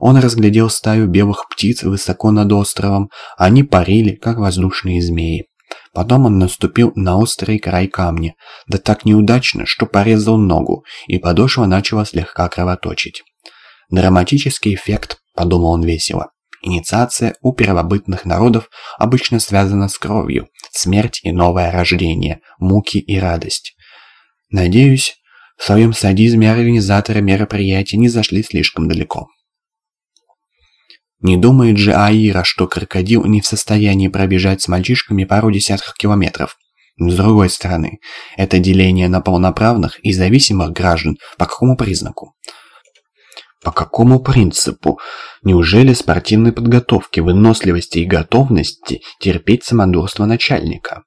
Он разглядел стаю белых птиц высоко над островом, они парили, как воздушные змеи. Потом он наступил на острый край камня, да так неудачно, что порезал ногу, и подошва начала слегка кровоточить. «Драматический эффект», — подумал он весело. Инициация у первобытных народов обычно связана с кровью, смерть и новое рождение, муки и радость. Надеюсь, в своем садизме организаторы мероприятия не зашли слишком далеко. Не думает же Аира, что крокодил не в состоянии пробежать с мальчишками пару десятков километров. С другой стороны, это деление на полноправных и зависимых граждан по какому признаку? По какому принципу? Неужели спортивной подготовки, выносливости и готовности терпеть самодурство начальника?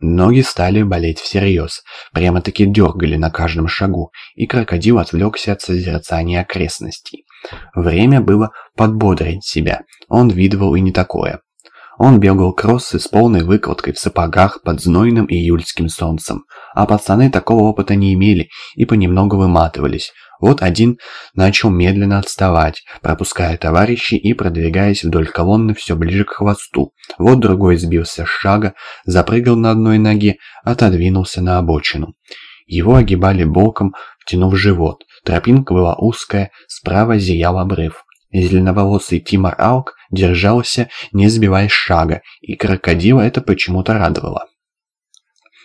Ноги стали болеть всерьез, прямо-таки дергали на каждом шагу, и крокодил отвлекся от созерцания окрестностей. Время было подбодрить себя, он видывал и не такое. Он бегал кроссы с полной выкладкой в сапогах под знойным июльским солнцем, а пацаны такого опыта не имели и понемногу выматывались. Вот один начал медленно отставать, пропуская товарищей и продвигаясь вдоль колонны все ближе к хвосту. Вот другой сбился с шага, запрыгал на одной ноге, отодвинулся на обочину. Его огибали боком, втянув живот. Тропинка была узкая, справа зиял обрыв. Зеленоволосый Тимор Алк держался, не сбивая шага, и крокодила это почему-то радовало.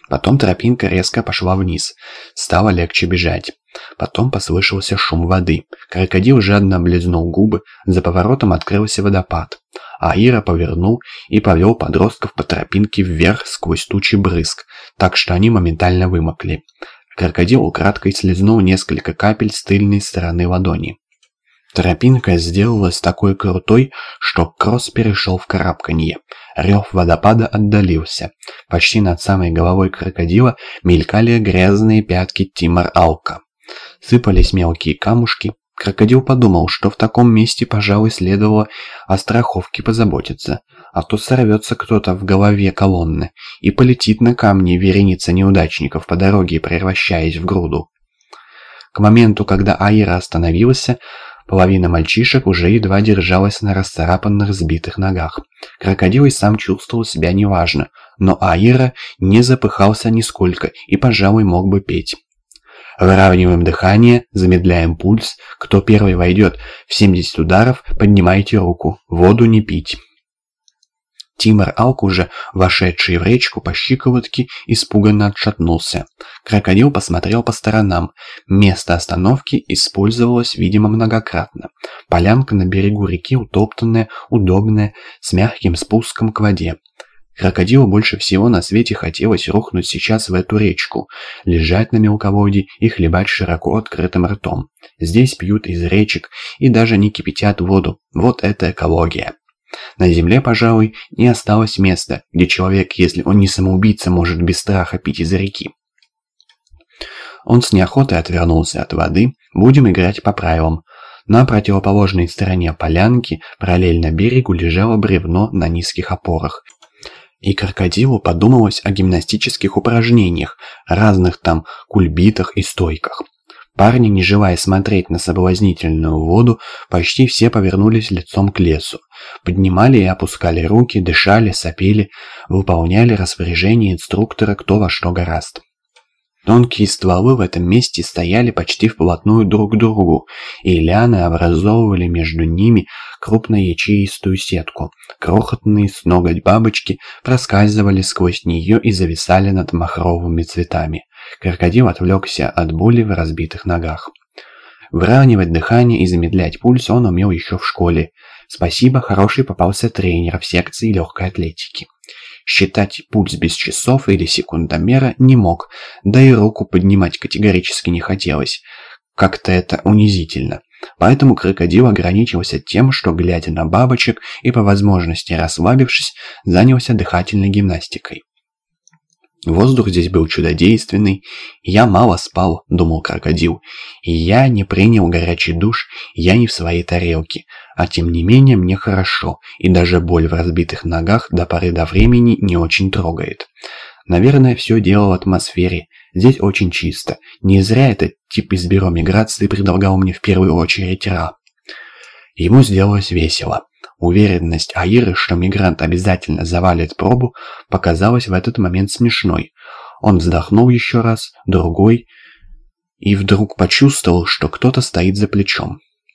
Потом тропинка резко пошла вниз. Стало легче бежать. Потом послышался шум воды. Крокодил жадно облизнул губы, за поворотом открылся водопад. Аира повернул и повел подростков по тропинке вверх сквозь тучи брызг, так что они моментально вымокли. Крокодил украдкой слезнул несколько капель с тыльной стороны ладони. Тропинка сделалась такой крутой, что кросс перешел в карабканье. Рев водопада отдалился. Почти над самой головой крокодила мелькали грязные пятки Тимор Алка. Сыпались мелкие камушки. Крокодил подумал, что в таком месте, пожалуй, следовало о страховке позаботиться, а то сорвется кто-то в голове колонны и полетит на камни вереница неудачников по дороге, превращаясь в груду. К моменту, когда Аира остановился, Половина мальчишек уже едва держалась на расцарапанных сбитых ногах. Крокодил и сам чувствовал себя неважно, но Аира не запыхался нисколько и, пожалуй, мог бы петь. Выравниваем дыхание, замедляем пульс. Кто первый войдет в 70 ударов, поднимайте руку. Воду не пить. Тимор Алк, уже вошедший в речку по щиколотке, испуганно отшатнулся. Крокодил посмотрел по сторонам. Место остановки использовалось, видимо, многократно. Полянка на берегу реки утоптанная, удобная, с мягким спуском к воде. Крокодилу больше всего на свете хотелось рухнуть сейчас в эту речку, лежать на мелководье и хлебать широко открытым ртом. Здесь пьют из речек и даже не кипятят воду. Вот это экология. На земле, пожалуй, не осталось места, где человек, если он не самоубийца, может без страха пить из реки. Он с неохотой отвернулся от воды. Будем играть по правилам. На противоположной стороне полянки, параллельно берегу, лежало бревно на низких опорах. И крокодилу подумалось о гимнастических упражнениях, разных там кульбитах и стойках. Парни, не желая смотреть на соблазнительную воду, почти все повернулись лицом к лесу. Поднимали и опускали руки, дышали, сопели, выполняли распоряжение инструктора кто во что гораст. Тонкие стволы в этом месте стояли почти вплотную друг к другу, и лианы образовывали между ними крупноячеистую сетку. Крохотные с ноготь бабочки проскальзывали сквозь нее и зависали над махровыми цветами. Крокодил отвлекся от боли в разбитых ногах. Выравнивать дыхание и замедлять пульс он умел еще в школе. Спасибо, хороший попался тренер в секции легкой атлетики. Считать пульс без часов или секундомера не мог, да и руку поднимать категорически не хотелось. Как-то это унизительно. Поэтому крокодил ограничился тем, что, глядя на бабочек и по возможности расслабившись, занялся дыхательной гимнастикой. Воздух здесь был чудодейственный. Я мало спал, думал крокодил. Я не принял горячий душ, я не в своей тарелке. А тем не менее мне хорошо, и даже боль в разбитых ногах до поры до времени не очень трогает. Наверное, все дело в атмосфере. Здесь очень чисто. Не зря этот тип из бюро миграции предлагал мне в первую очередь Ра. Ему сделалось весело. Уверенность Аиры, что мигрант обязательно завалит пробу, показалась в этот момент смешной. Он вздохнул еще раз, другой, и вдруг почувствовал, что кто-то стоит за плечом.